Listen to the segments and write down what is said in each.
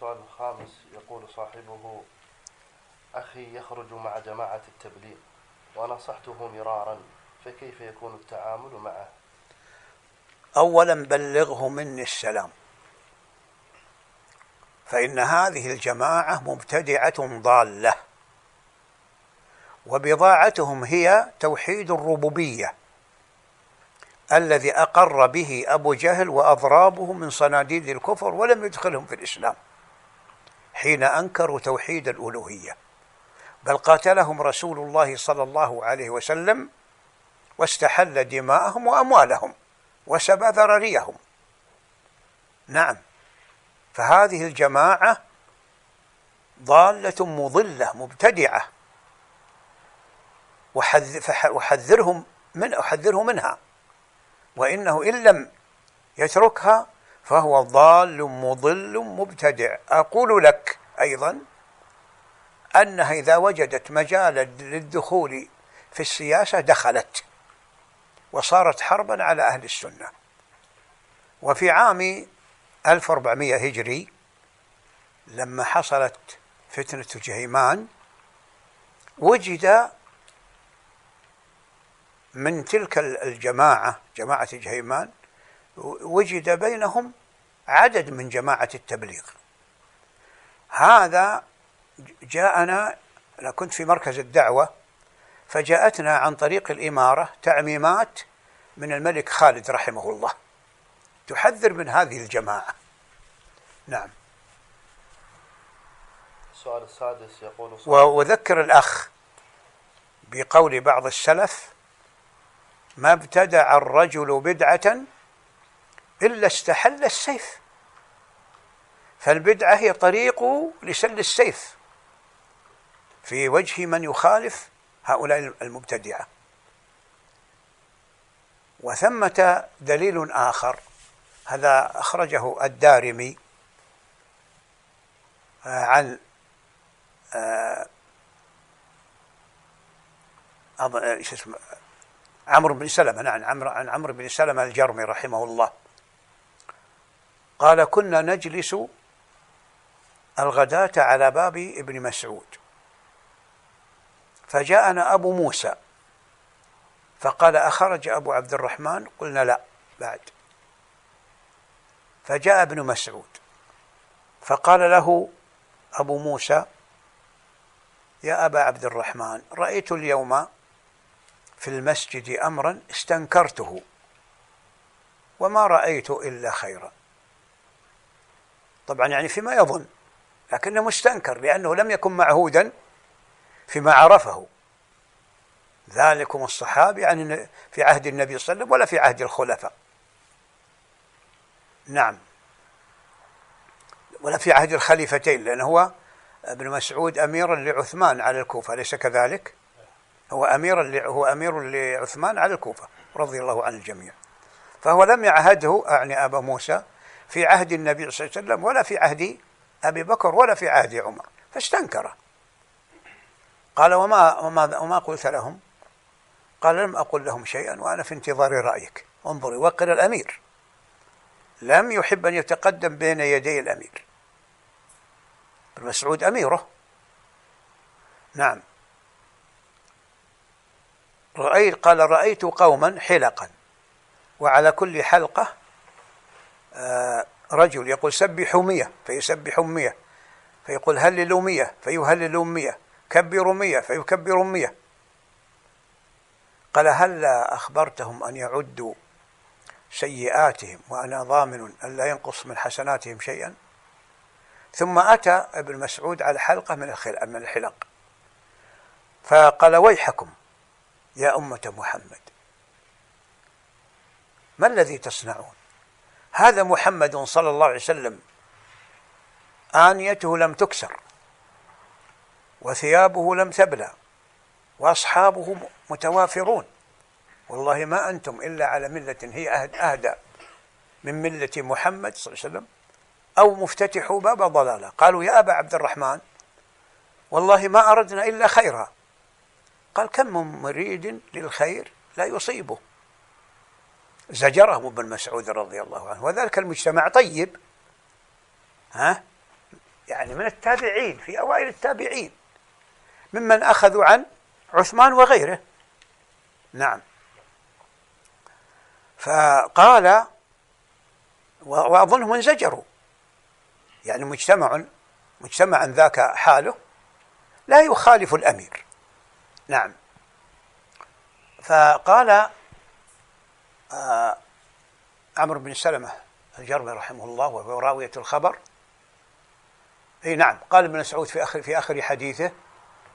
السؤال الخامس يقول صاحبه أخي يخرج مع جماعة التبليغ ونصحته مرارا فكيف يكون التعامل معه؟ أولا بلغه مني السلام. فإن هذه الجماعة مبتدعة ضالة وبضاعتهم هي توحيد الربوبية الذي أقر به أبو جهل وأضرابه من صناديد الكفر ولم يدخلهم في الإسلام. حين أنكروا توحيد الألوهية بل قاتلهم رسول الله صلى الله عليه وسلم واستحل دماءهم وأموالهم وسبى ذرريهم نعم فهذه الجماعة ضالة مضلة مبتدعة وحذرهم من أحذره منها وإنه إن لم يتركها فهو ضال مضل مبتدع. أقول لك أيضا أنها إذا وجدت مجالا للدخول في السياسة دخلت وصارت حربا على أهل السنة. وفي عام 1400 هجري لما حصلت فتنة جهيمان وجد من تلك الجماعة جماعة جهيمان وجد بينهم عدد من جماعة التبليغ. هذا جاءنا أنا كنت في مركز الدعوة فجاءتنا عن طريق الإمارة تعميمات من الملك خالد رحمه الله. تحذر من هذه الجماعة. نعم. السؤال السادس يقول وذكر الأخ بقول بعض السلف ما ابتدع الرجل بدعة إلا استحل السيف. فالبدعة هي طريق لسل السيف. في وجه من يخالف هؤلاء المبتدعة. وثمة دليل آخر هذا أخرجه الدارمي آه، عن آه، آه، اسمه عمرو بن سلمة نعم عن عمرو بن سلمة الجرمي رحمه الله. قال كنا نجلس الغداة على باب ابن مسعود. فجاءنا أبو موسى فقال أخرج أبو عبد الرحمن؟ قلنا لا بعد. فجاء ابن مسعود فقال له أبو موسى يا أبا عبد الرحمن رأيت اليوم في المسجد أمرا استنكرته وما رأيت إلا خيرا. طبعا يعني فيما يظن لكنه مستنكر لأنه لم يكن معهودا فيما عرفه. ذلكم الصحابي يعني في عهد النبي صلى الله عليه وسلم ولا في عهد الخلفاء. نعم. ولا في عهد الخليفتين لأنه هو ابن مسعود أميرا لعثمان على الكوفة أليس كذلك؟ هو أمير هو أمير لعثمان على الكوفة رضي الله عن الجميع. فهو لم يعهده أعني أبا موسى في عهد النبي صلى الله عليه وسلم ولا في عهد أبي بكر ولا في عهد عمر فاستنكر. قال وما وما وما قلت لهم؟ قال لم أقل لهم شيئا وأنا في انتظار رأيك انظري وقر الأمير. لم يحب أن يتقدم بين يدي الأمير. ابن مسعود أميره. نعم. رأيت قال رأيت قوما حلقا وعلى كل حلقة رجل يقول سبحوا مية فيسبحوا مية. فيقول هللوا مية فيهللوا مية. كبروا مية فيكبروا مية. قال هلا أخبرتهم أن يعدوا سيئاتهم وأنا ضامن أن لا ينقص من حسناتهم شيئا؟ ثم أتى ابن مسعود على حلقة من من الحلق. فقال ويحكم يا أمة محمد ما الذي تصنعون؟ هذا محمد صلى الله عليه وسلم آنيته لم تكسر وثيابه لم تبلى وأصحابه متوافرون. والله ما أنتم إلا على ملة هي أهدى من ملة محمد صلى الله عليه وسلم أو مفتتحوا باب ضلالة. قالوا يا أبا عبد الرحمن والله ما أردنا إلا خيرا. قال كم من مريد للخير لا يصيبه. زجرهم ابن مسعود رضي الله عنه. وذلك المجتمع طيب ها؟ يعني من التابعين في أوائل التابعين ممن أخذوا عن عثمان وغيره. نعم. فقال وأظنهم انزجروا. يعني مجتمع مجتمع ذاك حاله لا يخالف الأمير. نعم. فقال عمرو بن سلمة الجرمي رحمه الله وهو راوية الخبر. إي نعم قال ابن مسعود في اخر في آخر حديثه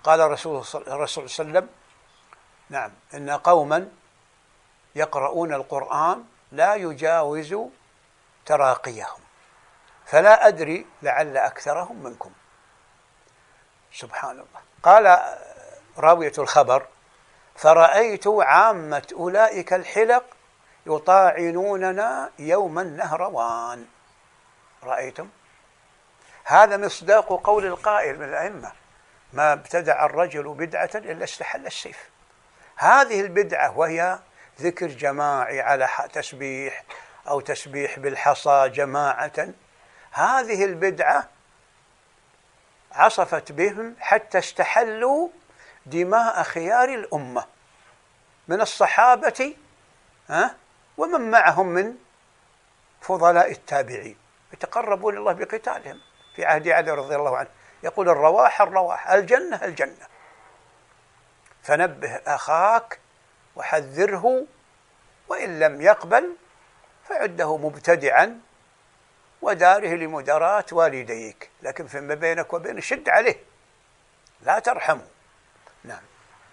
قال الرسول الرسول صلى الله عليه وسلم نعم إن قوما يقرؤون القرآن لا يجاوز تراقيهم فلا أدري لعل أكثرهم منكم. سبحان الله. قال راوية الخبر فرأيت عامة أولئك الحلق يطاعنوننا يوم النهروان رأيتم؟ هذا مصداق قول القائل من الأئمة. ما ابتدع الرجل بدعة إلا استحل السيف. هذه البدعة وهي ذكر جماعي على تسبيح أو تسبيح بالحصى جماعة. هذه البدعة عصفت بهم حتى استحلوا دماء خيار الأمة. من الصحابة ها؟ ومن معهم من فضلاء التابعين يتقربون الله بقتالهم في عهد علي رضي الله عنه. يقول الرواح الرواح الجنة الجنة. فنبه أخاك وحذره وإن لم يقبل فعده مبتدعا وداره لمداراة والديك. لكن فيما بينك وبين شد عليه لا ترحمه. نعم.